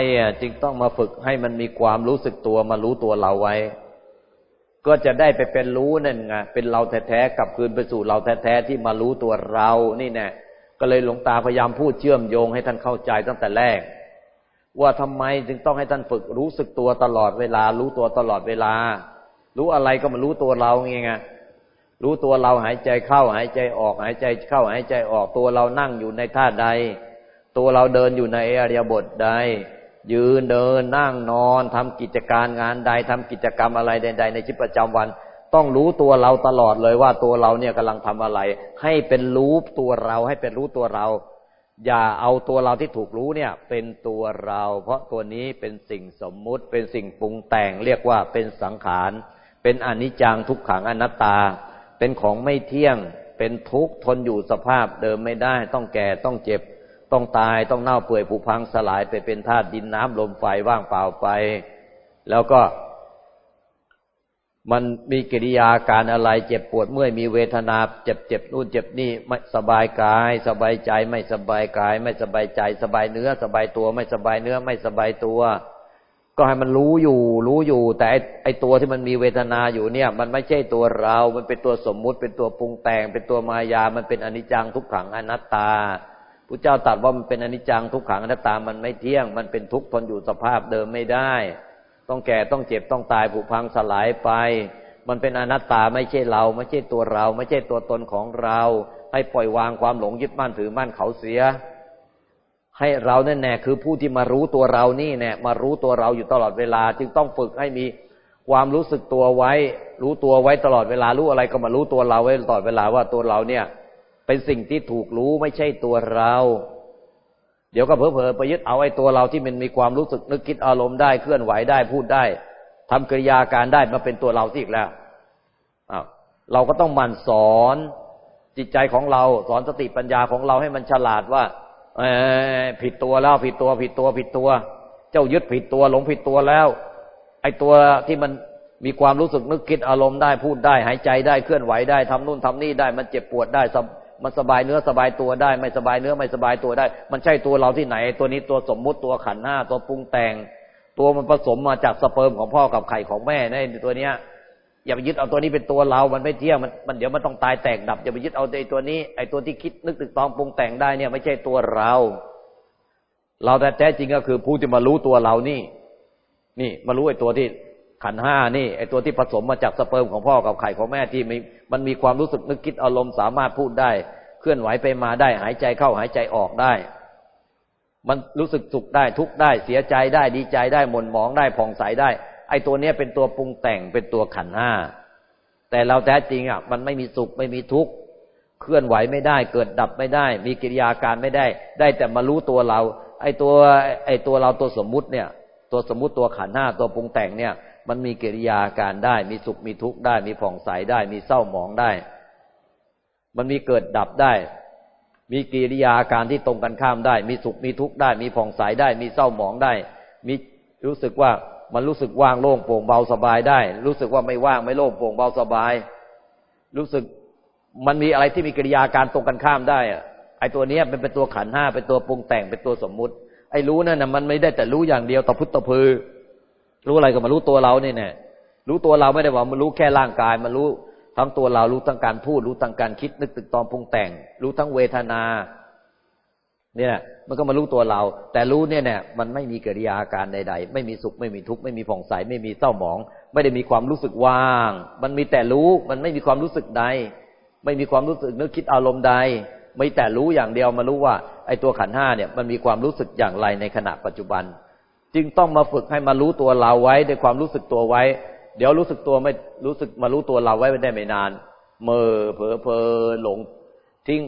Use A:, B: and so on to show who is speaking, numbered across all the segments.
A: ไมอะจึงต้องมาฝึกให้มันมีความรู้สึกตัวมารู้ตัวเราไว้ ก็จะได้ไปเป็นรู้นั่นไงเป็นเราแท้ๆกลับคืนไปสู่เราแท้ๆที่มารู้ตัวเรานี่แน่ก็เลยหลวงตาพยายามพูดเชื่อมโยงให้ท่านเข้าใจตั้งแต่แรก ว่าทำไมจึงต้องให้ท่านฝึกรู้สึกตัวตลอดเวลา รู้ตัวตลอดเวลา รู้อะไรก็มารู้ตัวเราไงไงรู้ตัวเราหายใจเข้าหายใจออกหายใจเข้าหายใจออกตัวเรานั่งอยู่ในท่าใด ตัวเราเดินอยู่ในอริยบทใด ยืนเดินนั่งนอนทำกิจการงานใดทำกิจกรรมอะไรใด ๆ ในชีวิตประจำวัน ต้องรู้ตัวเราตลอดเลยว่าตัวเราเนี่ยกำลังทำอะไร ให้เป็นรู้ตัวเราให้เป็นรู้ตัวเรา อย่าเอาตัวเราที่ถูกรู้เนี่ย เป็นตัวเรา เพราะตัวนี้เป็นสิ่งสมมุติ เป็นสิ่งปรุงแต่ง เรียกว่าเป็นสังขาร เป็นอนิจจังทุกขังอนัตตา เป็นของไม่เที่ยง เป็นทุกข์ทนอยู่สภาพเดิมไม่ได้ ต้องแก่ต้องเจ็บ ต้องตายต้องเน่าเปื่อยผุพังสลายไปเป็นธาตุดินน้ำลมไฟว่างเปล่าไป แล้วก็ มันมีกิริยาการอะไร เจ็บปวดเมื่อยมีเวทนา เจ็บเจ็บนู่นเจ็บนี่ไม่สบายกาย สบายใจไม่สบายกาย ไม่สบายใจ สบายเนื้อ สบายตัว ไม่สบายเนื้อ ไม่สบายตัว ก็ให้มันรู้อยู่ รู้อยู่ แต่ไอตัวที่มันมีเวทนาอยู่เนี่ย มันไม่ใช่ตัวเรา มันเป็นตัวสมมุติ เป็นตัวปรุงแต่ง เป็นตัวมายา มันเป็นอนิจจังทุกขังอนัตตา พระเจ้าตรัสว่ามันเป็นอนิจจังทุกขังอนัตตามันไม่เที่ยง มันเป็นทุกข์ทนอยู่สภาพเดิมไม่ได้ ต้องแก่ต้องเจ็บต้องตายผุพังสลายไป มันเป็นอนัตตาไม่ใช่เรา ไม่ใช่ตัวเรา ไม่ใช่ตัวตนของเรา ให้ปล่อยวางความหลงยึดมั่นถือมั่นเขาเสีย ให้เราแน่แน่คือผู้ที่มารู้ตัวเรานี่แน่มารู้ตัวเราอยู่ตลอดเวลา จึงต้องฝึกให้มีความรู้สึกตัวไว้ รู้ตัวไว้ตลอดเวลารู้อะไรก็มารู้ตัวเราไว้ตลอดเวลาว่าตัวเราเนี่ย เป็นสิ่งที่ถูกรู้ไม่ใช่ตัวเรา เดี๋ยวก็เผลอๆไปยึดเอาไอ้ตัวเราที่มันมีความรู้สึกนึกคิดอารมณ์ได้เคลื่อนไหวได้พูดได้ทำกิริยาการได้มาเป็นตัวเราที่อีกแล้วเราก็ต้องมันสอนจิตใจของเราสอนสติปัญญาของเราให้มันฉลาดว่าผิดตัวแล้วผิดตัวผิดตัวผิดตัว เจ้ายึดผิดตัวหลงผิดตัวแล้ว ไอ้ตัวที่มันมีความรู้สึกนึกคิดอารมณ์ได้พูดได้ หายใจได้เคลื่อนไหวได้ทำนู่นทำนี่ได้ มันเจ็บปวดได้ มันสบายเนื้อสบายตัวได้ ไม่สบายเนื้อไม่สบายตัวได้ มันใช่ตัวเราที่ไหน ตัวนี้ตัวสมมุติตัวขันห้าตัวปรุงแต่ง ตัวมันผสมมาจากสเปิร์มของพ่อกับไข่ของแม่ในตัวเนี้ยอย่าไปยึดเอาตัวนี้เป็นตัวเรา มันไม่เที่ยงมันมันเดี๋ยวมันต้องตายแตกดับ อย่าไปยึดเอาไอ้ตัวนี้ ไอ้ตัวที่คิดนึกตึกตองปรุงแต่งได้เนี่ย ไม่ใช่ตัวเรา เราแต่แท้จริงก็คือผู้ที่มารู้ตัวเรานี่ นี่มารู้ไอ้ตัวที่ ขันห้านี่ไอ้ตัวที่ผสมมาจากสเปิร์มของพ่อกับไข่ของแม่ที่มีมันมีความรู้สึกนึกคิดอารมณ์สามารถพูดได้ เคลื่อนไหวไปมาได้ หายใจเข้าหายใจออกได้ มันรู้สึกสุขได้ทุกข์ได้เสียใจได้ดีใจได้หม่นหมองได้ผ่องใสได้ ไอ้ตัวเนี้ยเป็นตัวปรุงแต่งเป็นตัวขันห้าแต่เราแท้จริงอะ มันไม่มีสุขไม่มีทุกข์เคลื่อนไหวไม่ได้ เกิดดับไม่ได้ มีกิริยาการไม่ได้ ได้แต่มารู้ตัวเรา ไอ้ตัวไอ้ตัวเราตัวสมมุติเนี่ย ตัวสมมุติตัวขันห้าตัวปรุงแต่งเนี่ย มันมีกิริยาการได้ มีสุขมีทุกข์ได้ มีผ่องใสได้ มีเศร้าหมองได้ มันมีเกิดดับได้ มีกิริยาการที่ตรงกันข้ามได้ มีสุขมีทุกข์ได้ มีผ่องใสได้ มีเศร้าหมองได้ มีรู้สึกว่ามันรู้สึกว่างโล่งโปร่งเบาสบายได้ รู้สึกว่าไม่ว่างไม่โล่งโปร่งเบาสบาย รู้สึกมันมีอะไรที่มีกิริยาการตรงกันข้ามได้อะไอตัวนี้เป็นเป็นตัวขันห้าเป็นตัวปรุงแต่งเป็นตัวสมมุติ ไอ้รู้นั่นน่ะมันไม่ได้แต่รู้อย่างเดียวตะพุตตะพือ รู้อะไรก็มารู้ตัวเราเนี่ยแน่รู้ตัวเราไม่ได้ว่ามันรู้แค่ร่างกาย มันรู้ทั้งตัวเรารู้ทั้งการพูด รู้ทั้งการคิดนึกตึกตอมปรุงแต่ง รู้ทั้งเวทนา เนี่ย มันก็มารู้ตัวเรา แต่รู้เนี่ยเนี่ยมันไม่มีกิริยาการใด ๆ ไม่มีสุขไม่มีทุกข์ไม่มีผ่องใสไม่มีเศร้าหมอง ไม่ได้มีความรู้สึกว่าง มันมีแต่รู้มันไม่มีความรู้สึกใด ไม่มีความรู้สึกนึกคิดอารมณ์ใดไม่แต่รู้อย่างเดียวมารู้ว่าไอ้ตัวขันห้าเนี่ยมันมีความรู้สึกอย่างไรในขณะปัจจุบัน จึงต้องมาฝึกให้มารู้ตัวเราไว้ด้วยความรู้สึกตัวไว้ เดี๋ยวรู้สึกตัวไม่รู้สึกมารู้ตัวเราไว้ไม่ได้ไม่นานเมื่อเผลอเพลหลง ทิ้ง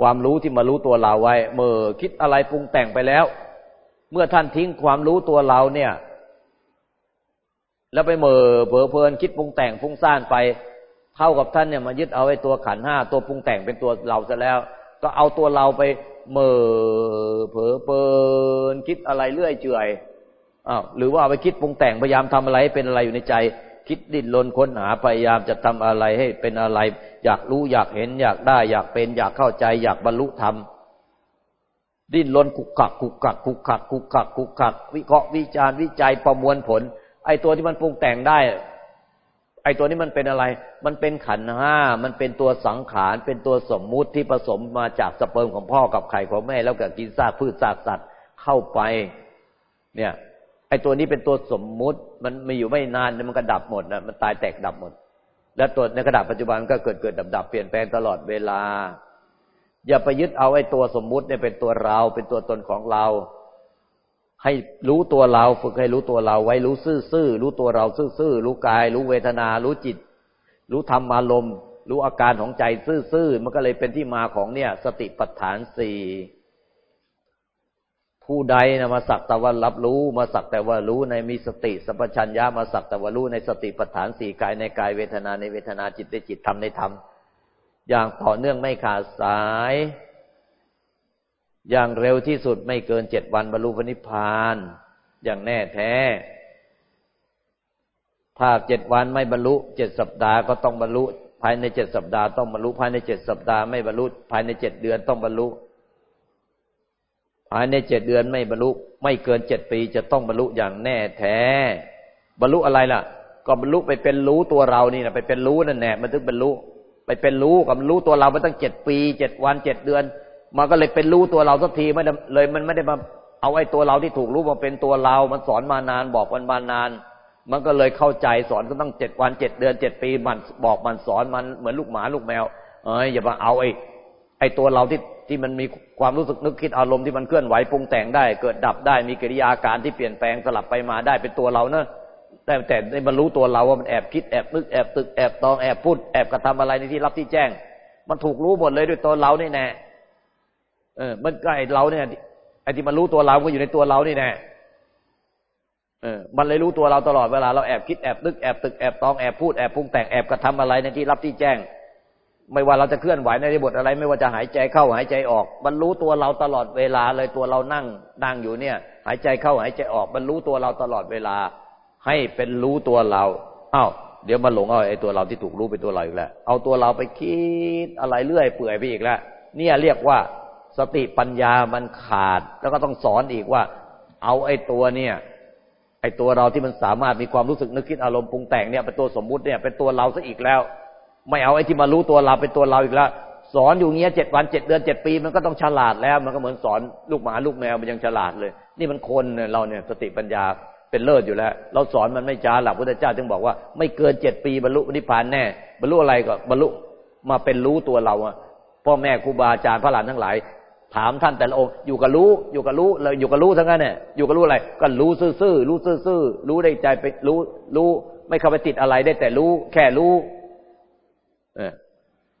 A: ความรู้ที่มารู้ตัวเราไว้ เมื่อคิดอะไรปรุงแต่งไปแล้ว เมื่อท่านทิ้งความรู้ตัวเราเนี่ย แล้วไปเมื่อเผลอเพลินคิดปรุงแต่งฟุ้งซ่านไป เท่ากับท่านเนี่ยมายึดเอาไอ้ตัวขันห้าตัวปรุงแต่งเป็นตัวเราซะแล้ว ก็เอาตัวเราไป เมื่อเผลอเพลินคิดอะไรเรื่อยเจื่อยอ้าวหรือว่าไปคิดปรุงแต่งพยายามทำอะไรเป็นอะไรอยู่ในใจ คิดดิ้นรนค้นหาพยายามจะทำอะไรให้เป็นอะไร อยากรู้อยากเห็น อยากได้ อยากเป็น อยากเข้าใจ อยากบรรลุธรรมดิ้นรนกุกกักกุกกักกุกกักกุกกักกุกกักวิเคราะห์วิจารณ์วิจัยประมวลผล ไอ้ตัวที่มันปรุงแต่งได้ ไอ้ตัวนี้มันเป็นอะไร มันเป็นขันห้า มันเป็นตัวสังขาร เป็นตัวสมมุติที่ผสมมาจากสเปิร์มของพ่อกับไข่ของแม่ แล้วก็กินซากพืชซากสัตว์เข้าไป เนี่ย ไอ้ตัวนี้เป็นตัวสมมุติ มันมาอยู่ไม่นานมันก็ดับหมดนะมันตายแตกดับหมด แล้วตัวในกระดาษปัจจุบันก็เกิดเกิดดับดับเปลี่ยนแปลงตลอดเวลา อย่าไปยึดเอาไอ้ตัวสมมุติเนี่ยเป็นตัวเรา เป็นตัวตนของเรา ให้รู้ตัวเราฝึกให้รู้ตัวเรา ไว้รู้ซื่อๆรู้ตัวเราซื่อๆรู้กาย รู้เวทนา รู้จิต รู้ธรรมารมณ์รู้อาการของใจซื่อๆมันก็เลยเป็นที่มาของเนี่ย สติปัฏฐานสี่ผู้ใดนะมาสักแต่ว่ารับรู้มาสักแต่ว่ารู้ในมีสติสัพพัญญามาสักแต่ว่ารู้ในสติปัฏฐานสี่กายในกายเวทนาในเวทนาจิตในจิตธรรมในธรรมอย่างต่อเนื่องไม่ขาดสาย อย่างเร็วที่สุดไม่เกินเจ็ดวันบรรลุพระนิพพาน อย่างแน่แท้ ถ้าเจ็ดวันไม่บรรลุเจ็ดสัปดาห์ก็ต้องบรรลุ ภายในเจ็ดสัปดาห์ต้องบรรลุภายในเจ็ดสัปดาห์ไม่บรรลุภายในเจ็ดเดือนต้องบรรลุ ภายในเจ็ดเดือนไม่บรรลุ ไม่เกินเจ็ดปีจะต้องบรรลุอย่างแน่แท้ บรรลุอะไรล่ะ ก็บรรลุไปเป็นรู้ตัวเรานี่นะไปเป็นรู้นั่นแน่มันถึงบรรลุไปเป็นรู้กับรู้ตัวเรามาตั้งเจ็ดปีเจ็ดวันเจ็ดเดือน มันก็เลยเป็นรู้ตัวเราสักทีไม่เลยมันไม่ได้มาเอาไอ้ตัวเราที่ถูกรู้มาเป็นตัวเรา มันสอนมานานบอกมันมานาน มันก็เลยเข้าใจสอนก็ตั้งเจ็ดวันเจ็ดเดือนเจ็ดปีมันบอกมันสอนมันเหมือนลูกหมาลูกแมว เอ้ยอย่ามาเอาไอ้ไอ้ตัวเราที่ที่มันมีความรู้สึกนึกคิดอารมณ์ที่มันเคลื่อนไหวปรุงแต่งได้ เกิดดับได้มีกิริยาการที่เปลี่ยนแปลงสลับไปมาได้เป็นตัวเราเนอะแต่แต่ในบรรลุตัวเราว่ามันแอบคิดแอบนึกแอบตึกแอบตองแอบพูดแอบกระทำอะไรในที่รับที่แจ้ง มันถูกรู้หมดเลยด้วยตัวเรานี่แน่ เออ มันก็ไอเราเนี่ยไอที่มันรู้ตัวเราก็อยู่ในตัวเรานี่แน่เออ มันเลยรู้ตัวเราตลอดเวลาเราแอบคิดแอบนึกแอบตึกแอบตองแอบพูดแอบปรุงแต่งแอบกระทำอะไรในที่รับที่แจ้ง ไม่ว่าเราจะเคลื่อนไหวในบทอะไร ไม่ว่าจะหายใจเข้าหายใจออกบรรลุตัวเราตลอดเวลาเลยตัวเรานั่งนั่งอยู่เนี่ย หายใจเข้าหายใจออกบรรลุตัวเราตลอดเวลา ให้เป็นรู้ตัวเราอ้าวเดี๋ยวมาหลงเอาไอ้ตัวเราที่ถูกรู้เป็นตัวเราอีกแล้ว เอาตัวเราไปคิดอะไรเรื่อยเปื่อยไปอีกแล้วเนี่ยเรียกว่า สติปัญญามันขาด แล้วก็ต้องสอนอีกว่า เอาไอ้ตัวเนี่ยไอ้ตัวเราที่มันสามารถมีความรู้สึกนึกคิดอารมณ์ปรุงแต่งเนี่ยเป็นตัวสมมุติเนี่ยเป็นตัวเราซะอีกแล้ว ไม่เอาไอ้ที่มารู้ตัวเราเป็นตัวเราอีกแล้ว สอนอยู่เงี้ยเจ็ดวันเจ็ดเดือนเจ็ดปี มันก็ต้องฉลาดแล้ว มันก็เหมือนสอนลูกหมาลูกแมวมันยังฉลาดเลย นี่มันคนเราเนี่ยสติปัญญาเป็นเลิศอยู่แล้ว เราสอนมันไม่จ้าหลักพุทธเจ้าจึงบอกว่าไม่เกินเจ็ดปีบรรลุนิพพานแน่บรรลุอะไรก็บรรลุมาเป็นรู้ตัวเราอะพ่อแม่ครูบาอาจารย์พระหลานทั้งหลาย ถามท่านแต่ละองค์อยู่กับรู้ อยู่กับรู้เลยอยู่กับรู้ทั้งนั้นเนี่ยอยู่กับรู้อะไร ก็รู้ซื่อๆรู้ซื่อๆรู้ได้ใจไปรู้ รู้ ไม่เข้าไปติดอะไรได้แต่รู้ แค่รู้ เออ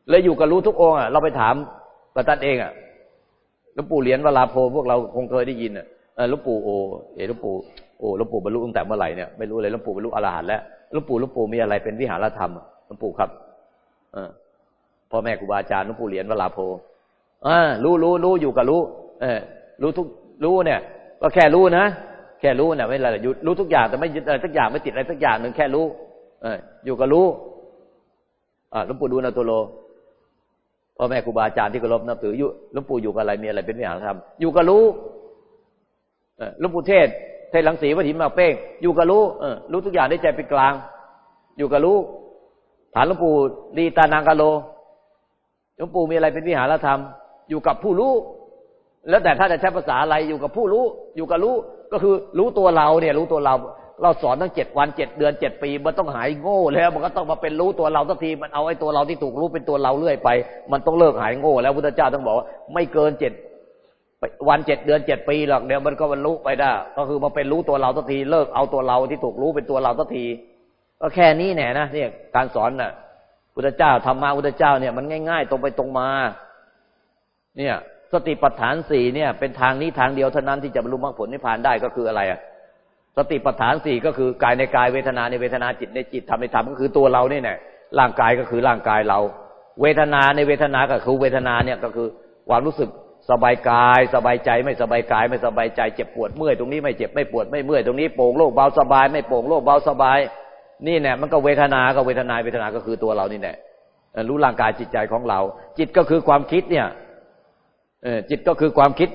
A: เลยอยู่กับรู้ทุกองค์อะเราไปถามกับท่านเองอะหลวงปู่เหรียญวลาโพพวกเราคงเคยได้ยินอะหลวงปู่โอเอหลวงปู่โอ้หลวงปู่บรรลุตั้งแต่เมื่อไหร่เนี่ยไม่รู้เลยหลวงปู่บรรลุอรหันต์แล้วหลวงปู่หลวงปู่มีอะไรเป็นวิหารธรรมหลวงปู่ครับ เออพ่อแม่ครูบาอาจารย์หลวงปู่เหรียญวลาโพ อ่ารู้รู้รู้อยู่กับรู้ เออรู้ทุกรู้เนี่ย ก็แค่รู้นะแค่รู้เนี่ยไม่อะไรอยู่รู้ทุกอย่างแต่ไม่ยึดอะไรสักอย่างไม่ติดอะไรสักอย่างหนึ่งแค่รู้ เอออยู่กับรู้อ่าหลวงปู่ดูนาตัวโลพ่อแม่ครูบาอาจารย์ที่เคารพนับถืออยู่หลวงปู่อยู่กับอะไรมีอะไรเป็นวิหารธรรมอยู่กับรู้หลวงปู่เทศเทศหลังสีวัดหินมาเป้งอยู่กับรู้เออรู้ทุกอย่างได้ใจเป็นกลาง อยู่กับรู้ฐานหลวงปู่ดีตานางกาโลหลวงปู่มีอะไรเป็นวิหารธรรม อยู่กับผู้รู้ แล้วแต่ถ้าจะใช้ภาษาอะไรอยู่กับผู้รู้ อยู่กับรู้ ก็คือรู้ตัวเราเนี่ย รู้ตัวเรา เราสอนตั้งเจ็ดวันเจ็ดเดือนเจ็ดปี มันต้องหายโง่แล้ว มันก็ต้องมาเป็นรู้ตัวเราสักที มันเอาไอ้ตัวเราที่ถูกรู้เป็นตัวเราเรื่อยไป มันต้องเลิกหายโง่ แล้วพุทธเจ้าต้องบอกว่าไม่เกินเจ็ดวันเจ็ดเดือนเจ็ดปีหรอกเดี๋ยวมันก็บรรลุไปได้ ก็คือมาเป็นรู้ตัวเราสักที เลิกเอาตัวเราที่ถูกรู้เป็นตัวเราสักที ก็แค่นี้แน่นะเนี่ยการสอนน่ะพุทธเจ้าธรรมะพุทธเจ้าเนี่ยมันง่าย ๆ ตรงไปตรงมา เนี่ย สติปัฏฐานสี่เนี่ย เป็นทางนี้ทางเดียวเท่านั้นที่จะบรรลุมรรคผลนิพพานได้ก็คืออะไรอะสติปัฏฐานสี่ก็คือกายในกายเวทนาในเวทนาจิตในจิตธรรมในธรรมก็คือตัวเราเนี่ยร่างกายก็คือร่างกายเรา เวทนาในเวทนาก็คือเวทนาเนี่ยก็คือความรู้สึกสบายกาย สบายใจไม่สบายกาย ไม่สบายใจเจ็บปวดเมื่อยตรงนี้ไม่เจ็บไม่ปวดไม่เมื่อยตรงนี้โป่งโล่งเบาสบาย ไม่โป่งโล่งเบาสบาย นี่เนี่ยมันก็เวทนาก็เวทนาเวทนาก็คือตัวเรานี่แหละรู้ร่างกายจิตใจของเรา จิตก็คือความคิดเนี่ย เออจิตก็คือความคิด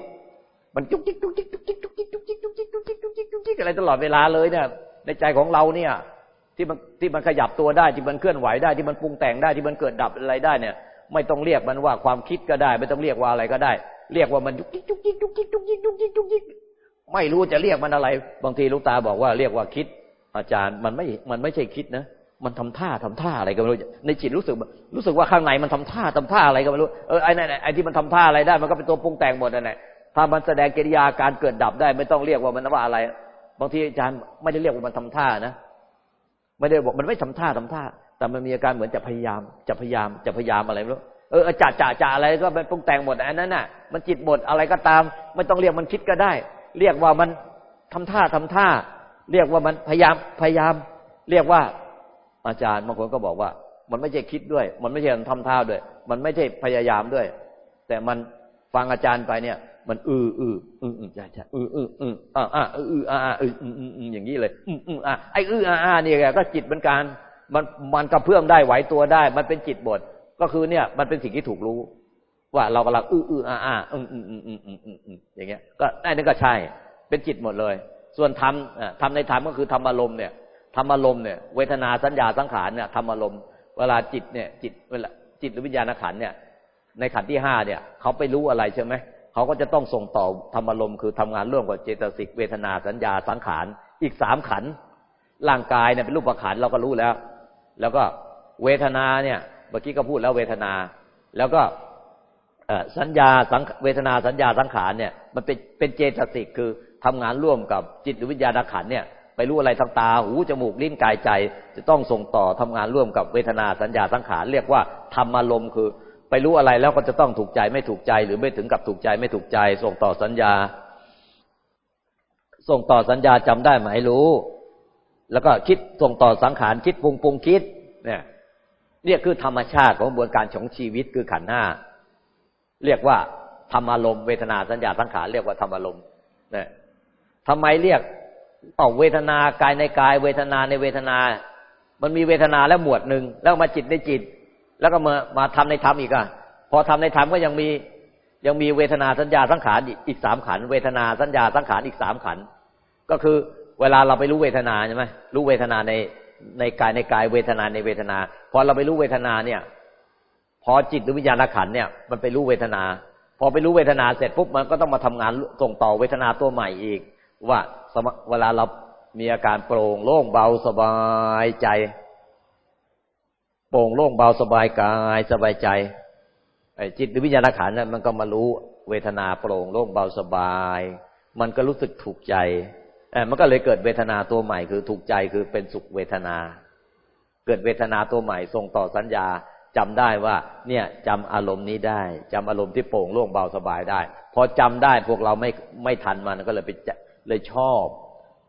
A: มันจุกจิกจุกจิกจุกจิกจุกจิกจุกจิกจุกจิกจุกจิกจุกจิกจุกจิกอะไรตลอดเวลาเลยเนี่ย ในใจของเราเนี่ย ที่มันที่มันขยับตัวได้ที่มันเคลื่อนไหวได้ที่มันปรุงแต่งได้ที่มันเกิดดับอะไรได้เนี่ย ไม่ต้องเรียกมันว่าความคิดก็ได้ ไม่ต้องเรียกว่าอะไรก็ได้ เรียกว่ามันจุกจิกจุกจิกจุกจิกจุกจิกจุกจิกจุกจิกไม่รู้จะเรียกมันอะไร บางทีลูกตาบอกว่าเรียกว่าคิด อาจารย์มันไม่มันไม่ใช่คิดนะ มันทำท่าทำท่าอะไรก็ไม่รู้ ในจิตรู้สึก รู้สึกว่าข้างในมันทำท่าทำท่าอะไรก็ไม่รู้ เออไอ้นั่นไอ้ที่มันทำท่าอะไรได้ มันก็เป็นตัวปรุงแต่งหมดนั่นแหละถ้ามันแสดงกิริยาการเกิดดับได้ ไม่ต้องเรียกว่ามันว่าอะไร บางทีอาจารย์ไม่ได้เรียกว่ามันทำท่านะ ไม่ได้บอกมันไม่ทำท่าทำท่า แต่มันมีอาการเหมือนจะพยายาม จะพยายาม จะพยายามอะไรไม่รู้ เออจ่าจ่าจ่าอะไรก็เป็นปรุงแต่งหมดอันนั้นน่ะ มันจิตหมดอะไรก็ตาม ไม่ต้องเรียกมันคิดก็ได้ เรียกว่ามันทำท่าทำท่า เรียกว่ามันพยายาม พยายาม เรียกว่า อาจารย์บางคนก็บอกว่า มันไม่ใช่คิดด้วย มันไม่ใช่ทำท่าด้วย มันไม่ใช่พยายามด้วย แต่มันฟังอาจารย์ไปเนี่ย มันอืออืออืออือใช่ใช่อืออืออืออ่าอ่าอืออ่าอ่าอืออืออืออย่างนี้เลย อืออืออ่าไออืออ่าอ่านี่แกก็จิตเหมือนกันมันมันกระเพื่อมได้ไหวตัวได้ มันเป็นจิตบท ก็คือเนี่ย มันเป็นสิ่งที่ถูกรู้ ว่าเรากำลังอืออืออ่าอ่าอืออืออืออืออืออืออย่างเงี้ย ก็ได้นั่นก็ใช่ เป็นจิตหมดเลย ส่วนทำทำในธรรมก็คือธรรมอารมณ์เนี่ย ธรรมอารมณ์เนี่ยเวทนาสัญญาสังขารเนี่ยธรรมอารมณ์เวลาจิตเนี่ยจิตเวลาจิตหรือวิญญาณขันเนี่ย ในขันที่ห้าเนี่ย เขาไปรู้อะไรใช่ไหมเขาก็จะต้องส่งต่อธรรมอารมณ์คือทำงานร่วมกับเจตสิกเวทนาสัญญาสังขารอีกสามขันร่างกายเนี่ยเป็นรูปขันเราก็รู้แล้ว แล้วก็เวทนาเนี่ยเมื่อกี้ก็พูดแล้วเวทนา แล้วก็สัญญาสังเวทนาสัญญาสังขารเนี่ย มันเป็นเป็นเจตสิกคือทำงานร่วมกับจิตหรือวิญญาณขันเนี่ย ไปรู้อะไรทางตาหูจมูกลิ้นกายใจ จะต้องส่งต่อทำงานร่วมกับเวทนาสัญญาสังขารเรียกว่าธรรมอารมณ์คือ ไปรู้อะไรแล้วก็จะต้องถูกใจไม่ถูกใจ หรือไม่ถึงกับถูกใจไม่ถูกใจ ส่งต่อสัญญา ส่งต่อสัญญาจำได้ไหมรู้ แล้วก็คิดส่งต่อสังขารคิดปรุงปรุงคิด เนี่ยเนี่ยคือธรรมชาติของกระบวนการของชีวิตคือขันห้าเรียกว่าธรรมอารมณ์เวทนาสัญญาสังขารเรียกว่าธรรมอารมณ์เนี่ยทำไมเรียก ออกเวทนากายในกาย เวทนาในเวทนา มันมีเวทนาแล้วหมวดหนึ่งแล้วมาจิตในจิต แล้วก็มามาทำในธรรมอีกอะพอทำในธรรมก็ยังมียังมีเวทนาสัญญาสังขารอีกสามขัน เวทนาสัญญาสังขารอีกสามขัน ก็คือเวลาเราไปรู้เวทนาใช่ไหมรู้เวทนาในในกายในกายเวทนาในเวทนา พอเราไปรู้เวทนาเนี่ย พอจิตหรือวิญญาณขันเนี่ยมันไปรู้เวทนา พอไปรู้เวทนาเสร็จปุ๊บมันก็ต้องมาทำงานส่งต่อเวทนาตัวใหม่อีก ว่าเวลาเรามีอาการโปร่งโล่งเบาสบายใจ โปร่งโล่งเบาสบายกายสบายใจไอ้จิตหรือวิญญาณขันนั้นมันก็มารู้เวทนาโปร่งโล่งเบาสบาย มันก็รู้สึกถูกใจอมันก็เลยเกิดเวทนาตัวใหม่คือถูกใจคือเป็นสุขเวทนา เกิดเวทนาตัวใหม่ส่งต่อสัญญาจำได้ว่า เนี่ยจำอารมณ์นี้ได้จำอารมณ์ที่โปร่งโล่งเบาสบายได้ พอจำได้พวกเราไม่ไม่ทันมันก็เลยไป เลยชอบ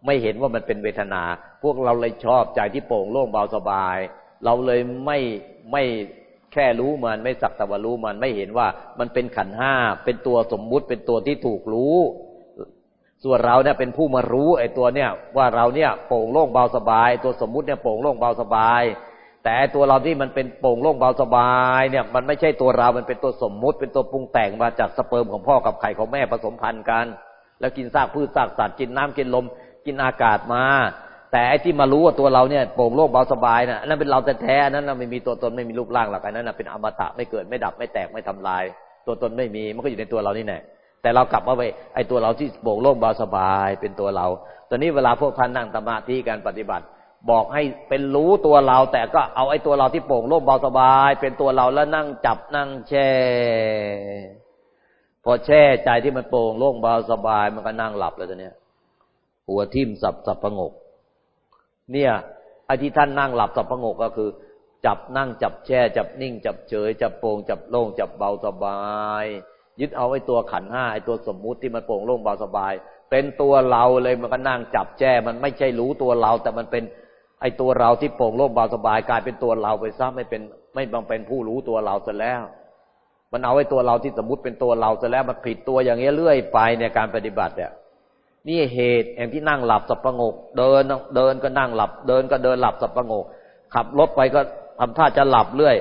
A: ไม่เห็นว่ามันเป็นเวทนา พวกเราเลยชอบใจที่โปร่งโล่งเบาสบาย เราเลยไม่ไม่แค่รู้มันไม่สักแต่ว่ารู้มันไม่เห็นว่ามันเป็นขันห้าเป็นตัวสมมุติเป็นตัวที่ถูกรู้ ส่วนเราเนี่ยเป็นผู้มารู้ไอ้ตัวเนี่ย ว่าเราเนี่ยโปร่งโล่งเบาสบาย ตัวสมมุติเนี่ยโปร่งโล่งเบาสบาย แต่ตัวเราที่มันเป็นโปร่งโล่งเบาสบายเนี่ย มันไม่ใช่ตัวเรา มันเป็นตัวสมมุติ เป็นตัวปรุงแต่งมาจากสเปิร์มของพ่อกับไข่ของแม่ผสมพันธุ์กัน แล้วกินซากพืชซากสัตว์กินน้ำกินลม กินอากาศมา แต่ไอ้ที่มารู้ว่าตัวเราเนี่ยโปร่งโล่งเบาสบายนะ่ะนั่นเป็นเราแต่แท้นั้นเราไม่มีตัวตนไม่มีรูปร่างหรอกอันนั้นเป็นอมตะไม่เกิดไม่ดับไม่แตกไม่ทำลาย ตัวตนไม่มีมันก็อยู่ในตัวเรานี่แน่แต่เรากลับมาไปไอ้ตัวเราที่โปร่งโล่งเบาสบายเป็นตัวเรา ตอนนี้เวลาพวกท่านนั่งสมาธิการปฏิบัติ บอกให้เป็นรู้ตัวเรา แต่ก็เอาไอ้ตัวเราที่โปร่งโล่งเบาสบาย เป็นตัวเราแล้วนั่งจับนั่งแช่ พอแช่ใจที่มันโปร่งโล่งเบาสบายมันก็นั่งหลับเลยตอนนี้หัวทิ่มสับสับประงก เนี่ยไอ้ที่ท่านนั่งหลับสับประงกก็คือ จับนั่งจับแช่ จับนิ่ง จับเฉย จับโปร่งจับโล่งจับเบาสบาย ยึดเอาไอ้ตัวขันห้าไอ้ตัวสมมุติที่มันโปร่งโล่งเบาสบาย เป็นตัวเราเลยมันก็นั่งจับแช่ มันไม่ใช่รู้ตัวเรา แต่มันเป็นไอ้ตัวเราที่โปร่งโล่งเบาสบาย กลายเป็นตัวเราไปซะไม่เป็นไม่บังเป็นผู้รู้ตัวเราซะแล้ว มันเอาไว้ตัวเราที่สมมติเป็นตัวเราจะแล้วมันผิดตัวอย่างเงี้ยเรื่อยไปในการปฏิบัติเนี่ยนี่เหตุแห่งที่นั่งหลับสับประงก เดินเดินก็นั่งหลับ เดินก็เดินหลับสับประงก ขับรถไปก็ทำท่าจะหลับเรื่อย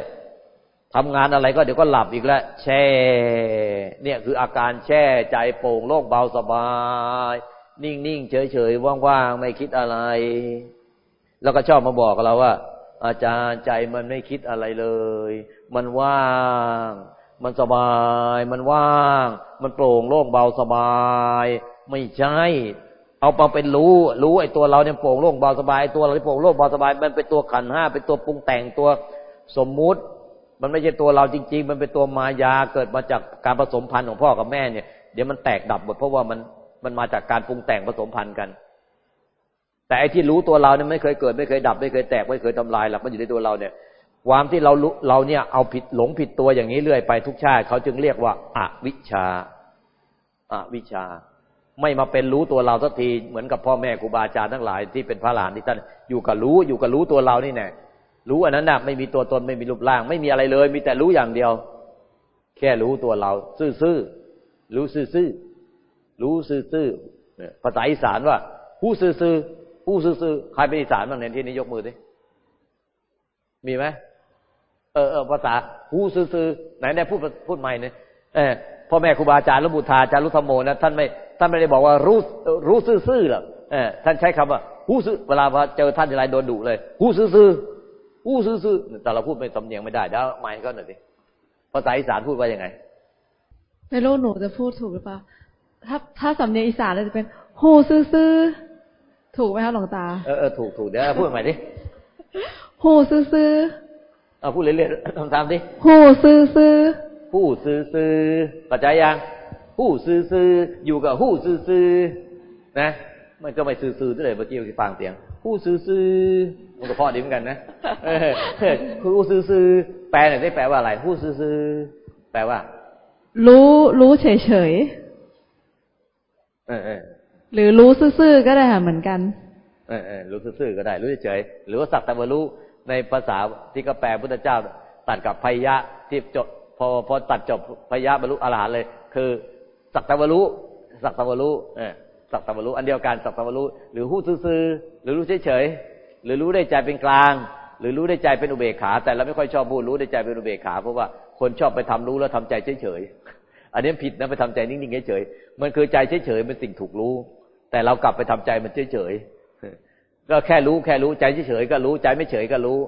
A: ททำงานอะไรก็เดี๋ยวก็หลับอีกแล้วแช่ เนี่ยคืออาการแช่ใจโปร่งโล่งเบาสบาย นิ่งๆเฉยๆว่างๆไม่คิดอะไร แล้วก็ชอบมาบอกเราว่า อาจารย์ใจมันไม่คิดอะไรเลย มันว่าง มันสบาย มันว่าง มันโปร่งโล่งเบาสบาย ไม่ใช่ เอามาเป็นรู้ รู้ไอ้ตัวเราเนี่ยโปร่งโล่งเบาสบายตัวเราที่โปร่งโล่งเบาสบาย มันเป็นตัวขันห้าเป็นตัวปรุงแต่งตัวสมมุติ มันไม่ใช่ตัวเราจริง ๆ มันเป็นตัวมายาเกิดมาจากการผสมพันธุ์ของพ่อกับแม่เนี่ย เดี๋ยวมันแตกดับหมดเพราะว่ามันมันมาจากการปรุงแต่งผสมพันธุ์กัน แต่ไอ้ที่รู้ตัวเราเนี่ยไม่เคยเกิดไม่เคยดับ ไม่เคยแตกไม่เคยทำลายหรอกมันอยู่ในตัวเราเนี่ย ความที่เราเราเนี่ยเอาผิดหลงผิดตัวอย่างนี้เรื่อยไปทุกชาติเขาจึงเรียกว่าอาวิชชาอาวิชชา ไม่มาเป็นรู้ตัวเราสักทีเหมือนกับพ่อแม่ครูบาอาจารย์ทั้งหลายที่เป็นพระหลานที่ท่านอยู่กับรู้อยู่กับรู้ตัวเรานี่แน่รู้อันนั้นนะไม่มีตัวตนไม่มีรูปร่าง ไม่มีอะไรเลย มีแต่รู้อย่างเดียว แค่รู้ตัวเรา ซื่อๆรู้ซื่อๆรู้ซื่อๆภาษาอีสานว่า ผู้ซื่อๆผู้ซื่อๆใครเป็นอีสานบ้างเนี่ยที่นี้ยกมือดิมีไหม เออเออภาษาผู้ซื่อๆไหนไหนพูดพูดใหม่เนี่ยเออพ่อแม่ครูบาอาจารย์ลุบุธาอาจารย์ลุธโมนะท่านไม่ท่านไม่ได้บอกว่ารู้รู้ซื่อๆหรอกเออท่านใช้คำว่าหู้ซื่อเวลาพอเจอท่านทีไรโดนดุเลยหู้ซื่อๆหู้ซื่อๆแต่เราพูดไม่สำเนียงไม่ได้เดี๋ยวไม่ก็หน่อยสิภาษาอีสานพูดว่ายังไง
B: ไม่รู้หนูจะพูดถูกหรือเปล่าถ้าถ้าสำเนียงอีสานเราจะเป็นหูซื่อๆถูกไหมคะหลวงตา
A: เออเออถูกถูกเดี๋ยวพูดใหม่ดิ
B: หูซื่อ
A: ๆ เอาพูดเรื่อยๆลองทำดิ
B: หูซื่อๆ
A: หูซื่อๆเข้าใจยังหู้ซื่อๆอยู่กับหู้ซื่อๆนะมันก็ไม่ซื่อๆเลยเมื่อกี้ที่ฟังเสียงหู้ซื่อๆมันก็พอดีเหมือนกันนะคือหู้ซื่อๆแปลหน่อยได้แปลว่าอะไรหู้ซื่อๆแปลว่า
B: รู้รู้เฉย
A: ๆเออ
B: หรือรู้ซื่อๆก็ได้ค่ะเหมือนกัน
A: เออรู้ซื่อๆก็ได้ รู้เฉยๆหรือว่าสักแต่ว่ารู้ ในภาษาที่ก็แปลพุทธเจ้า ตัดกับพยะที่จบพอพอตัดจบพยะบรรลุอรหันต์เลย คือสักตะวรู้สักตะวรู้เออสักตะวรู้อันเดียวกันสักตะวรู้หรือหู้ซื่อหรือรู้เฉยๆหรือรู้ได้ใจเป็นกลาง หรือรู้ได้ใจเป็นอุเบกขา แต่เราไม่ค่อยชอบพูดรู้ได้ใจเป็นอุเบกขาเพราะว่าคนชอบไปทำรู้แล้วทำใจเฉยๆอันนี้ผิดนะไปทำใจนิ่งๆเฉยๆมันคือใจเฉยๆเป็นสิ่งถูกรู้ แต่เรากลับไปทำใจมันเฉยๆ ก็แค่รู้แค่รู้ใจเฉยๆก็รู้ใจไม่เฉยก็รู้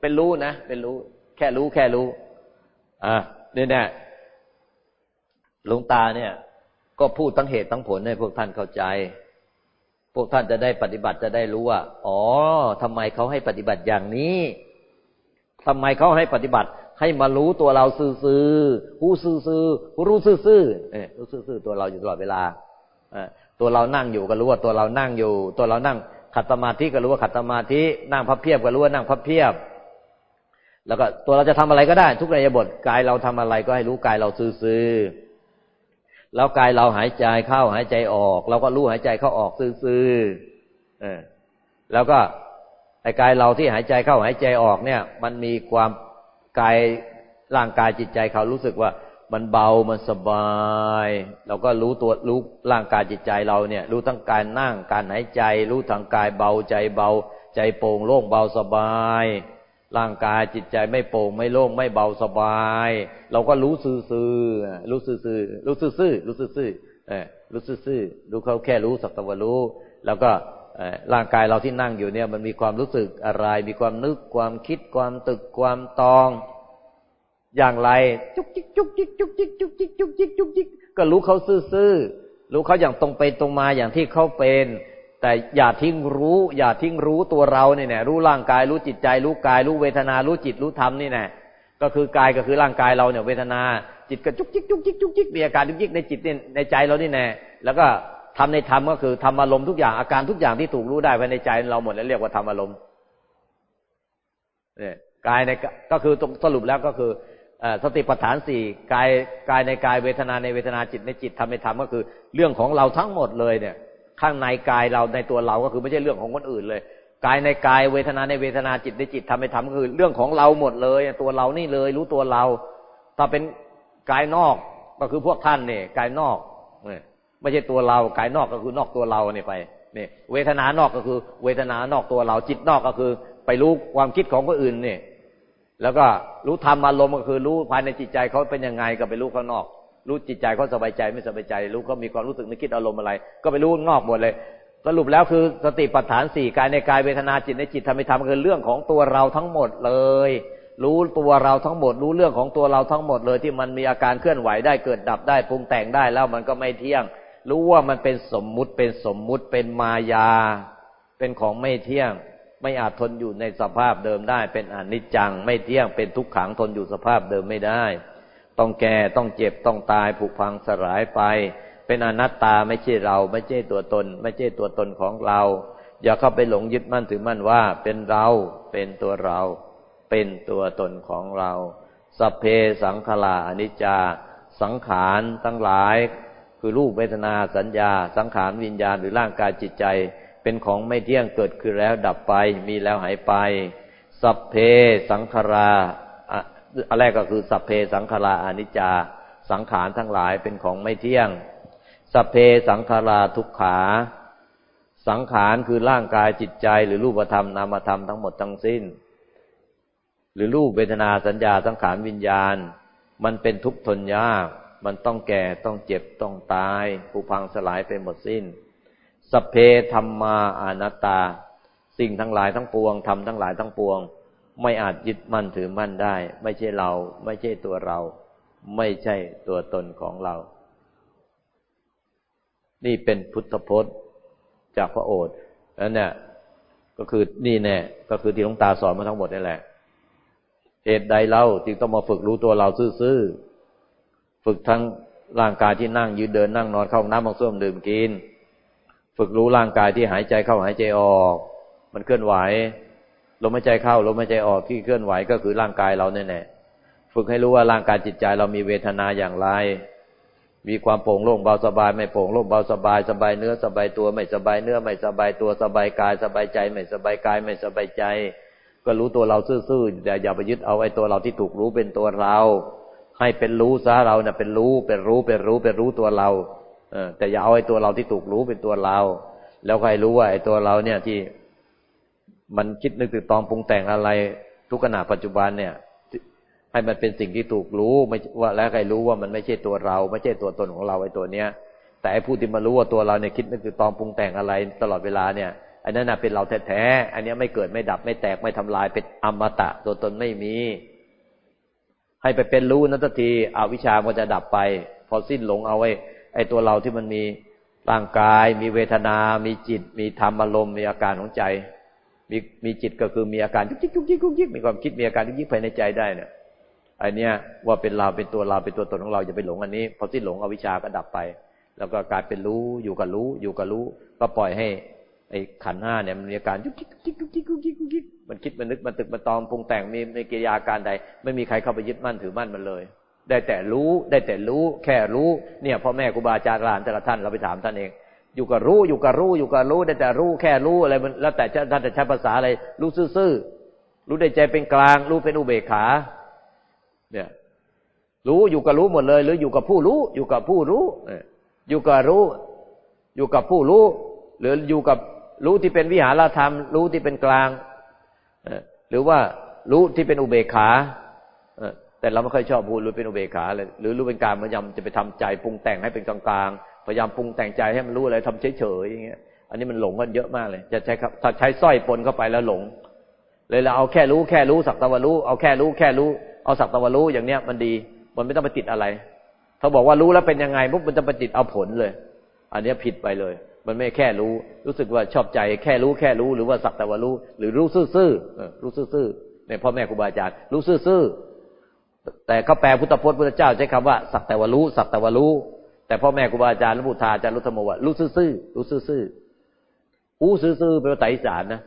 A: เป็นรู้นะเป็นรู้ แค่รู้แค่รู้ อ่าเนี่ยเนี่ยหลวงตาเนี่ย ก็พูดทั้งเหตุทั้งผลให้พวกท่านเข้าใจ พวกท่านจะได้ปฏิบัติจะได้รู้ว่า อ๋อทำไมเขาให้ปฏิบัติอย่างนี้ทำไมเขาให้ปฏิบัติ ให้มารู้ตัวเราซื่อๆผู้ซื่อๆรู้ซื่อๆเออรู้ซื่อๆตัวเราอยู่ตลอดเวลาตัวเรานั่งอยู่ก็รู้ว่าตัวเรานั่งอยู่ ตัวเรานั่ง ขัดสมาธิก็รู้ว่าขัดสมาธิ นั่งพับเพียบก็รู้ว่านั่งพับเพียบ แล้วก็ตัวเราจะทำอะไรก็ได้ ทุกในยบทกายเราทำอะไรก็ให้รู้กายเราซื่อๆแล้วกายเราหายใจเข้าหายใจออก เราก็รู้หายใจเข้าออกซื่อๆเออแล้วก็ไอ้กายเราที่หายใจเข้าหายใจออกเนี่ย มันมีความกายร่างกายจิตใจเขารู้สึกว่า มันเบามันสบาย เราก็รู้ตัวรู้ร่างกายจิตใจเราเนี่ย รู้ทั้งการนั่งการหายใจ รู้ทั้งกายเบาใจเบา ใจโปร่งโล่งเบาสบาย ร่างกายจิตใจไม่โปร่งไม่โล่งไม่เบาสบาย เราก็รู้ซื่อรู้ซื่อรู้ซื่อรู้ซื่อรู้ซื่อรู้เขาแค่รู้สักตะวันรู้ แล้วก็ร่างกายเราที่นั่งอยู่เนี่ย มันมีความรู้สึกอะไร มีความนึกความคิดความตึกความตอง อย่างไร จุกจิกจุกจิกจุกจิกจุกจิกจุกจิกจุกจิกก็รู้เขาซื่อรู้เขาอย่างตรงไปตรงมาอย่างที่เขาเป็น แต่อย่าทิ้งรู้ อย่าทิ้งรู้ตัวเราเนี่ยรู้ร่างกายรู้จิตใจ รู้กาย รู้เวทนารู้จิตรู้ธรรมนี่แน่ก็คือกายก็คือร่างกายเราเนี่ยเวทนา จิตก็จุกจิกจุกจิกจุกจิกมีอาการจุกจิกในจิตในใจเรานี่แน่แล้วก็ทำในธรรมก็คือทำอารมณ์ทุกอย่างอาการทุกอย่างที่ถูกรู้ได้ภายในใจเราหมดแล้วเรียกว่าทำอารมณ์เนี่ยกายในก็คือสรุปแล้วก็คือ สติปัฏฐานสี่กายกายในกายเวทนาในเวทนาจิตในจิตทำในธรรมก็คือ เรื่องของเราทั้งหมดเลยเนี่ย ข้างในกายเราในตัวเราก็คือไม่ใช่เรื่องของคนอื่นเลยกายในกายเวทนาในเวทนาจิตในจิตทำไปทำก็คือ เรื่องของเราหมดเลย ตัวเรานี่เลย รู้ตัวเรา ถ้าเป็นกายนอกก็คือพวกท่านเนี่ยกายนอกไม่ใช่ตัวเรากายนอกก็คือนอกตัวเราเนี่ยไปเนี่ยเวทนานอกก็คือ เวทนานอกตัวเราจิตนอกก็คือ ไปรู้ความคิดของคนอื่นเนี่ย แล้วก็รู้ธรรมอารมณ์ก็คือรู้ภายในจิตใจเขาเป็นยังไงก็ไปรู้ข้างนอก รู้จิตใจเขาสบายใจไม่สบายใจ รู้ก็มีความรู้สึกนึกคิดอารมณ์อะไร ก็ไปรู้ข้างนอกหมดเลย สรุปแล้วคือสติปัฏฐานสี่กายในกายเวทนาจิตในจิตธรรมธรรมคือเรื่องของตัวเราทั้งหมดเลย รู้ตัวเราทั้งหมด รู้เรื่องของตัวเราทั้งหมดเลยที่มันมีอาการเคลื่อนไหวได้เกิดดับได้ปรุงแต่งได้แล้วมันก็ไม่เที่ยง รู้ว่ามันเป็นสมมุติเป็นสมมุติเป็นมายา เป็นของไม่เที่ยง ไม่อาจทนอยู่ในสภาพเดิมได้ เป็นอนิจจัง ไม่เที่ยงเป็นทุกขังทนอยู่สภาพเดิมไม่ได้ ต้องแก่ต้องเจ็บต้องตายผุพังสลายไป เป็นอนัตตาไม่ใช่เรา ไม่ใช่ตัวตน ไม่ใช่ตัวตนของเรา อย่าเข้าไปหลงยึดมั่นถือมั่นว่า เป็นเราเป็นตัวเรา เป็นตัวตนของเราสัพเพสังขารอนิจจา สังขารทั้งหลาย คือรูปเวทนาสัญญา สังขารวิญญาณหรือร่างกายจิตใจ เป็นของไม่เที่ยงเกิดขึ้นแล้วดับไป มีแล้วหายไป สัพเพสังขาราอันแรกก็คือสัพเพสังขาราอนิจจา สังขารทั้งหลายเป็นของไม่เที่ยง สัพเพสังขาราทุกขา สังขารคือร่างกายจิตใจหรือรูปธรรมนามธรรมทั้งหมดทั้งสิ้น หรือรูปเวทนาสัญญาสังขารวิญญาณ มันเป็นทุกข์ทนยาก มันต้องแก่ต้องเจ็บต้องตายผุพังสลายไปหมดสิ้น สเพธรรมาอนัตตา สิ่งทั้งหลายทั้งปวงทำทั้งหลายทั้งปวง ไม่อาจยึดมั่นถือมั่นได้ ไม่ใช่เรา ไม่ใช่ตัวเรา ไม่ใช่ตัวตนของเรา นี่เป็นพุทธพจน์จากพระโอษฐ์แล้วเนี่ยก็คือนี่แน่ก็คือที่หลวงตาสอนมาทั้งหมดนี่แหละเหตุใดเล่าจึงต้องมาฝึกรู้ตัวเราซื่อๆฝึกทั้งร่างกายที่นั่งยืนเดินนั่งนอนเข้าน้ำมังส้วมดื่มกิน ฝึกรู้ร่างกายที่หายใจเข้าหายใจออก มันเคลื่อนไหวลมหายใจเข้าลมหายใจออกที่เคลื่อนไหวก็คือร่างกายเราแน่ๆฝึกให้รู้ว่าร่างกายจิตใจเรามีเวทนาอย่างไร มีความโปร่งโล่งเบาสบาย ไม่โปร่งโล่งเบาสบาย สบายเนื้อสบายตัวไม่สบายเนื้อไม่สบายตัวสบายกาย สบายใจ ไม่สบายกายไม่สบายใจ ก็รู้ตัวเราซื่อๆแต่อย่าไปยึดเอาไอ้ตัวเราที่ถูกรู้เป็นตัวเรา ให้เป็นรู้ซะเราเนี่ยเป็นรู้เป็นรู้เป็นรู้เป็นรู้ตัวเรา แต่อย่าเอาไอ้ตัวเราที่ถูกรู้เป็นตัวเรา แล้วใครรู้ว่าไอ้ตัวเราเนี่ยที่มันคิดนึกตึกตองปรุงแต่งอะไร ทุกขณะปัจจุบันเนี่ย ให้มันเป็นสิ่งที่ถูกรู้ไม่ว่าแล้วใครรู้ว่ามันไม่ใช่ตัวเรา ไม่ใช่ตัวตนของเราไอ้ตัวเนี้ย แต่ไอ้ผู้ที่มารู้ว่าตัวเราเนี่ยคิดนึกตึกตองปรุงแต่งอะไร ตลอดเวลาเนี่ยอันนั้นเป็นเราแท้ๆอันนี้ไม่เกิดไม่ดับไม่แตกไม่ทำลายเป็นอมตะตัวตนไม่มี ให้ไปเป็นรู้นั้นทีอวิชามันจะดับไป พอสิ้นหลงเอาไว้ ไอ้ตัวเราที่มันมีร่างกาย มีเวทนา มีจิต มีธรรมอารมณ์มีอาการของใจ มีมีจิตก็คือมีอาการยุกยิกยุกยิกยุกยิกมีความคิดมีอาการยุกยิกภายในใจได้เนี่ยไอเนี้ยว่าเป็นเราเป็นตัวเราเป็นตัวตนของเราอย่าไปหลงอันนี้พอที่หลงอวิชาก็ดับไป แล้วก็กลายเป็นรู้อยู่กับรู้อยู่กับรู้ ก็ปล่อยให้ไอ้ขันห้าเนี่ยมันมีอาการยุกยิกยุกยิกยุกยิกยุกยิกยุกยิกมันคิดมันนึกมันตึกมันตองปรุงแต่งมีในกิริยาการใด ไม่มีใครเข้าไปยึดมั่นถือมั่นมันเลย ได้แต่รู้ได้แต่รู้ แค่รู้เนี่ยพ่อแม่ครูบาอาจารย์หลานแต่ละท่านเราไปถามท่านเอง อยู่กับรู้อยู่กับรู้อยู่กับรู้ได้แต่รู้แค่รู้อะไรมันแล้วแต่ท่านจะใช้ภาษาอะไรรู้ซื่อๆรู้ได้ใจเป็นกลาง รู้เป็นอุเบกขา เนี่ยรู้อยู่กับรู้หมดเลย หรืออยู่กับผู้รู้ อยู่กับผู้รู้อยู่กับรู้ อยู่กับผู้รู้ หรืออยู่กับรู้ที่เป็นวิหารธรรม รู้ที่เป็นกลางหรือว่ารู้ที่เป็นอุเบกขา แต่เราไม่ค่อยชอบพูดรู้เป็นอุเบกขาเลยหรือรู้เป็นกลางพยายามจะไปทำใจปรุงแต่งให้เป็นกลางๆพยายามปรุงแต่งใจให้มันรู้อะไรทำเฉยๆอย่างเงี้ย อันนี้มันหลงกันเยอะมากเลย จะใช้ครับถ้าใช้สร้อยปนเข้าไปแล้วหลง เลยเราเอาแค่รู้แค่รู้สักตะวันรู้เอาแค่รู้แค่รู้เอาสักตะวันรู้อย่างเนี้ยมันดี มันไม่ต้องไปติดอะไรเขาบอกว่ารู้แล้วเป็นยังไงปุ๊บมันจะไปติดเอาผลเลย อันนี้ผิดไปเลย มันไม่แค่รู้ รู้สึกว่าชอบใจแค่รู้แค่รู้หรือว่าสักตะวันรู้ หรือรู้ซื่อๆรู้ซื่อๆเนี่ยพ่อแม่ครูบาอาจารย์รู้ซื่อ แต่เขาแปลพุทธพจน์พุทธเจ้าใช้คำว่าสักแต่ว่ารู้สักแต่ว่ารู้ แต่พ่อแม่ครูบาอาจารย์ลุพุทาอาจารย์รุธโมว่ารู้ซื่อรู้ซื่ออู้ซื่อเป็นภาษาอีสานนะ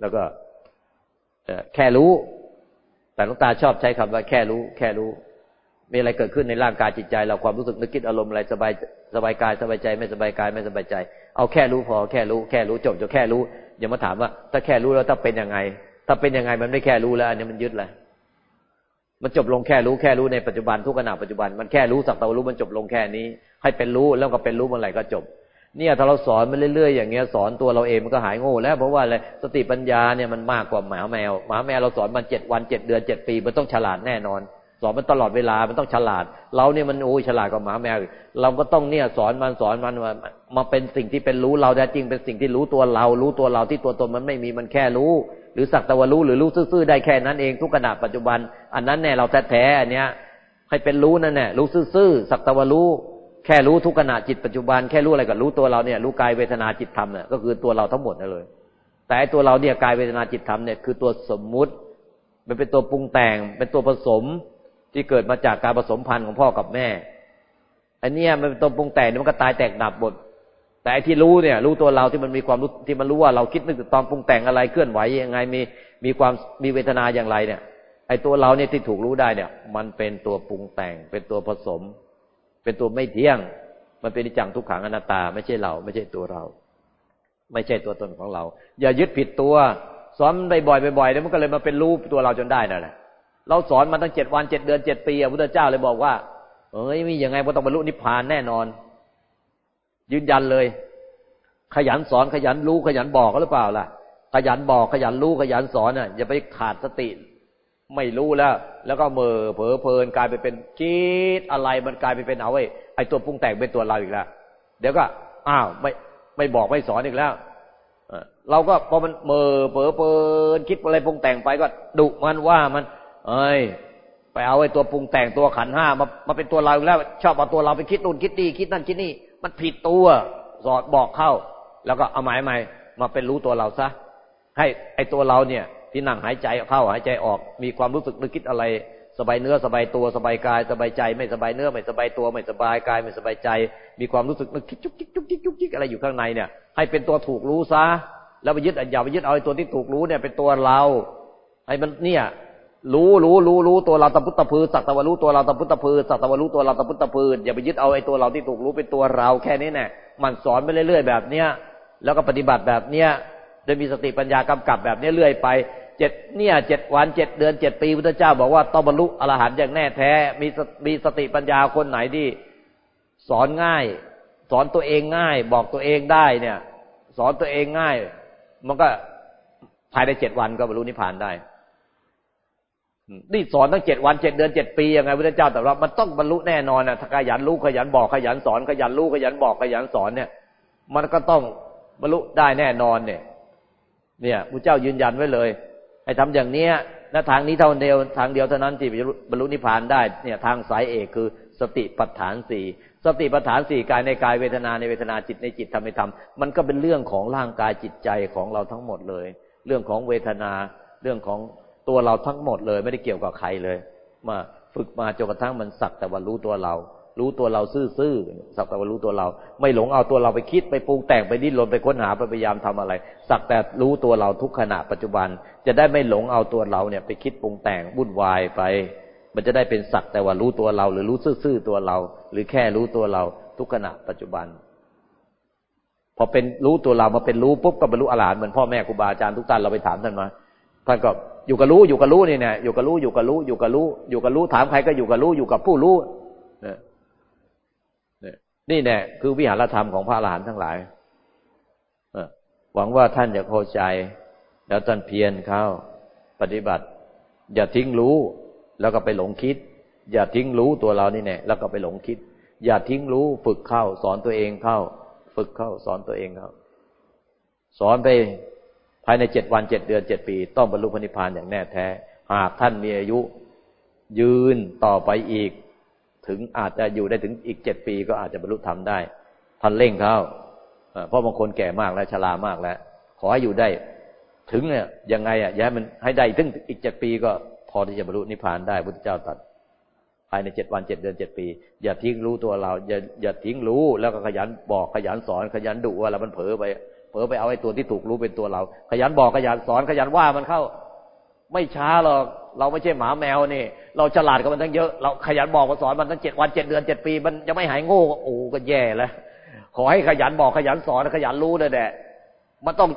A: แล้วก็แค่รู้ แต่ลุงตาชอบใช้คำว่าแค่รู้ แค่รู้ มีอะไรเกิดขึ้นในร่างกายจิตใจ เราความรู้สึกนึกคิดอารมณ์อะไรสบายสบายกายสบายใจ ไม่สบายกายไม่สบายใจ เอาแค่รู้พอแค่รู้ แค่รู้จบจบแค่รู้อย่ามาถามว่า ถ้าแค่รู้แล้วถ้าเป็นยังไง ถ้าเป็นยังไงมันไม่แค่รู้แล้วอันนี้มันยึดเลย มันจบลงแค่รู้แค่รู้ในปัจจุบันทุกขณะปัจจุบันมันแค่รู้สักแต่รู้มันจบลงแค่นี้ ให้เป็นรู้แล้วก็เป็นรู้เมื่อไหร่ก็จบ เนี่ยถ้าเราสอนมันเรื่อยๆอย่างเงี้ยสอนตัวเราเองมันก็หายโง่แล้วเพราะว่าอะไรสติปัญญาเนี่ยมันมากกว่าหมาแมวหมาแมวเราสอนมันเจ็ดวันเจ็ดเดือนเจ็ดปีมันต้องฉลาดแน่นอน สอนมันตลอดเวลามันต้องฉลาด เราเนี่ยมันโอ้ยฉลาดกว่าหมาแมว เราก็ต้องเนี่ยสอนมันสอนมันมาเป็นสิ่งที่เป็นรู้เราแต่จริงเป็นสิ่งที่รู้ตัวเรา รู้ตัวเราที่ตัวตนมันไม่มีมันแค่รู้ หรือสักตะวันรู้หรือรู้ซื่อๆได้แค่นั้นเองทุกขณะปัจจุบัน อันนั้นแน่เราแท้ๆอันเนี้ยให้เป็นรู้นั่นแน่รู้ซื่อๆสักตะวันรู้แค่รู้ทุกขณะจิตปัจจุบันแค่รู้อะไรก็รู้ตัวเราเนี่ยรู้กายเวทนาจิตธรรมเนี่ยก็คือตัวเราทั้งหมดนั่นเลย แต่ตัวเราเนี่ยกายเวทนาจิตธรรมเนี่ยคือตัวสมมุติ มันเป็นตัวปรุงแต่ง เป็นตัวผสมที่เกิดมาจากการผสมพันธุ์ของพ่อกับแม่อันนี้มันเป็นตัวปรุงแต่งมันก็ตายแตกดับหมด แต่ที่รู้เนี่ย รู้ตัวเราที่มันมีความรู้ที่มันรู้ว่าเราคิดนึกตอนปรุงแต่งอะไรเคลื่อนไหวยังไงมีมีความมีเวทนาอย่างไรเนี่ย ไอ้ตัวเราเนี่ยที่ถูกรู้ได้เนี่ย มันเป็นตัวปรุงแต่ง เป็นตัวผสม เป็นตัวไม่เที่ยง มันเป็นนิจังทุกขังอนัตตา ไม่ใช่เรา ไม่ใช่ตัวเรา ไม่ใช่ตัวตนของเรา อย่ายึดผิดตัวสอนบ่อยๆบ่อยๆแล้วมันก็เลยมาเป็นรูปตัวเราจนได้นั่นแหละเราสอนมาตั้งเจ็ดวันเจ็ดเดือนเจ็ดปีพระพุทธเจ้าเลยบอกว่าเอ้ยมียังไงว่าต้องบรรลุนิพพานแน่นอน ยืนยันเลย ขยันสอนขยันรู้ขยันบอกก็หรือเปล่าล่ะ ขยันบอกขยันรู้ขยันสอนน่ะอย่าไปขาดสติ ไม่รู้แล้ว แล้วก็เมื่อเผลอเพลินกลายไปเป็นคิดอะไรมันกลายไปเป็นเอาไว้ไอ้ตัวปรุงแต่งเป็นตัวเราอีกแล้วเดี๋ยวก็อ้าวไม่ไม่บอกไม่สอนอีกแล้วเราก็พอมันเมื่อเผลอเพลินคิดอะไรปรุงแต่งไปก็ดุมันว่ามัน เอ้ยไปเอาไอ้ตัวปรุงแต่งตัวขันห้ามามาเป็นตัวเราแล้ว ชอบเอาตัวเราไปคิดนู่นคิดนี่คิดนั่นคิดนี่ มันผิดตัวสอดบอกเข้า แล้วก็เอาหมายใหม่มาเป็นรู้ตัวเราซะ ให้ไอตัวเราเนี่ย ที่นั่งหายใจเข้าหายใจออก มีความรู้สึกนึกคิดอะไร สบายเนื้อสบายตัวสบายกาย สบายใจ ไม่สบายเนื้อไม่สบายตัว ไม่สบายกาย ไม่สบายใจ มีความรู้สึกนึกคิดจุกจิกจุกจิกจุกจิกอะไรอยู่ข้างในเนี่ย ให้เป็นตัวถูกรู้ซะแล้วไปยึดอย่าไปยึดเอาไอ้ตัวที่ถูกรู้เนี่ยเป็นตัวเราให้มันเนี่ย รู้รู้รู้รู้ตัวเราตะพุตตะพือสักตะวรู้ตัวเราตะพุตตะพือสักตะวรู้ตัวเราตะพุตตะพืออย่าไปยึดเอาไอ้ตัวเราที่ถูกรู้เป็นตัวเราแค่นี้แน่มันสอนไปเรื่อยๆแบบเนี้ยแล้วก็ปฏิบัติแบบเนี้ยโดยมีสติปัญญากำกับแบบนี้เรื่อยไปเจ็ดเนี่ยเจ็ดวันเจ็ดเดือนเจ็ดปีพุทธเจ้าบอกว่าต้องบรรลุอรหันต์อย่างแน่แท้ มีมีสติปัญญาคนไหนที่สอนง่าย สอนตัวเองง่าย บอกตัวเองได้เนี่ย สอนตัวเองง่าย มันก็ภายในเจ็ดวันก็บรรลุนิพพานได้ นี่สอนตั้งเจ็ดวันเจ็ดเดือนเจ็ดปียังไงพุทธเจ้าแต่ว่ามันต้องบรรลุแน่นอนนะถ้าขยันรู้ขยันบอกขยันสอนขยันรู้ขยันบอกขยันสอนเนี่ย มันก็ต้องบรรลุได้แน่นอนเนี่ย เนี่ยพระเจ้ายืนยันไว้เลยให้ทำอย่างเนี้ยและทางนี้เท่าเดียวทางเดียวเท่านั้นที่บรรลุนิพพานได้เนี่ยทางสายเอกคือสติปัฏฐานสี่สติปัฏฐานสี่กายในกายเวทนาในเวทนาจิตในจิตทำในธรรมมันก็เป็นเรื่องของร่างกายจิตใจของเราทั้งหมดเลย เรื่องของเวทนาเรื่องของ ตัวเราทั้งหมดเลย ไม่ได้เกี่ยวกับใครเลย มาฝึกมาจนกระทั่งมันสักแต่ว่ารู้ตัวเรา รู้ตัวเราซื่อๆสักแต่ว่ารู้ตัวเรา ไม่หลงเอาตัวเราไปคิดไปปรุงแต่งไปดิ้นรนไปค้นหาไปพยายามทำอะไร สักแต่รู้ตัวเราทุกขณะปัจจุบัน จะได้ไม่หลงเอาตัวเราเนี่ยไปคิดปรุงแต่งวุ่นวายไป มันจะได้เป็นสักแต่ว่ารู้ตัวเรา หรือรู้ซื่อๆตัวเรา หรือแค่รู้ตัวเราทุกขณะปัจจุบันพอเป็นรู้ตัวเรามาเป็นรู้ปุ๊บก็บรรลุอรหันต์เหมือนพ่อแม่ครูบาอาจารย์ทุกท่านเราไปถามท่านมา ท่านก็อยู่กับรู้อยู่กับรู้นี่เนี่ยอยู่กับรู้อยู่กับรู้อยู่กับรู้อยู่กับรู้ถามใครก็อยู่กับรู้อยู่กับผู้รู้นี่แน่คือวิหารธรรมของพระอรหันต์ทั้งหลายหวังว่าท่านจะเข้าใจ แล้วท่านเพียรเข้าปฏิบัติ อย่าทิ้งรู้ แล้วก็ไปหลงคิด อย่าทิ้งรู้ตัวเรานี่แน่แล้วก็ไปหลงคิด อย่าทิ้งรู้ฝึกเข้า สอนตัวเองเข้า ฝึกเข้า สอนตัวเองเข้า สอนไป ภายในเจ็ดวันเจ็ดเดือนเจ็ดปี ต้องบรรลุพระนิพพานอย่างแน่แท้ หากท่านมีอายุ ยืนต่อไปอีก ถึงอาจจะอยู่ได้ถึงอีกเจ็ดปีก็อาจจะบรรลุธรรมได้ ท่านเร่งเขาเพราะบางคนแก่มากแล้วชรามากแล้ว ขอให้อยู่ได้ ถึงเนี่ยยังไงอะย้ายมันให้ได้ถึงอีกเจ็ดปีก็พอที่จะบรรลุนิพพานได้พุทธเจ้าตรัสภายในเจ็ดวันเจ็ดเดือนเจ็ดปี อย่าทิ้งรู้ตัวเรา อย่าอย่าทิ้งรู้แล้วก็ขยันบอกขยันสอนขยันดุว่าเรามันเผลอไป เผลอไปเอาไอ้ตัวที่ถูกรู้เป็นตัวเรา ขยันบอกขยันสอนขยันว่ามันเข้า ไม่ช้าหรอกเราไม่ใช่หมาแมวนี่ เราฉลาดกับมันทั้งเยอะ เราขยันบอกมาสอนมันตั้งเจ็ดวันเจ็ดเดือนเจ็ดปี มันยังไม่หายโง่โอ้ก็แย่แล้วขอให้ขยันบอกขยันสอนขยันรู้เลยแหละมันต้อง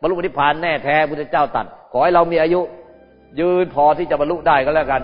A: บรรลุนิพพานแน่แท้พุทธเจ้าตัด ขอให้เรามีอายุ ยืนพอที่จะบรรลุได้ก็แล้วกัน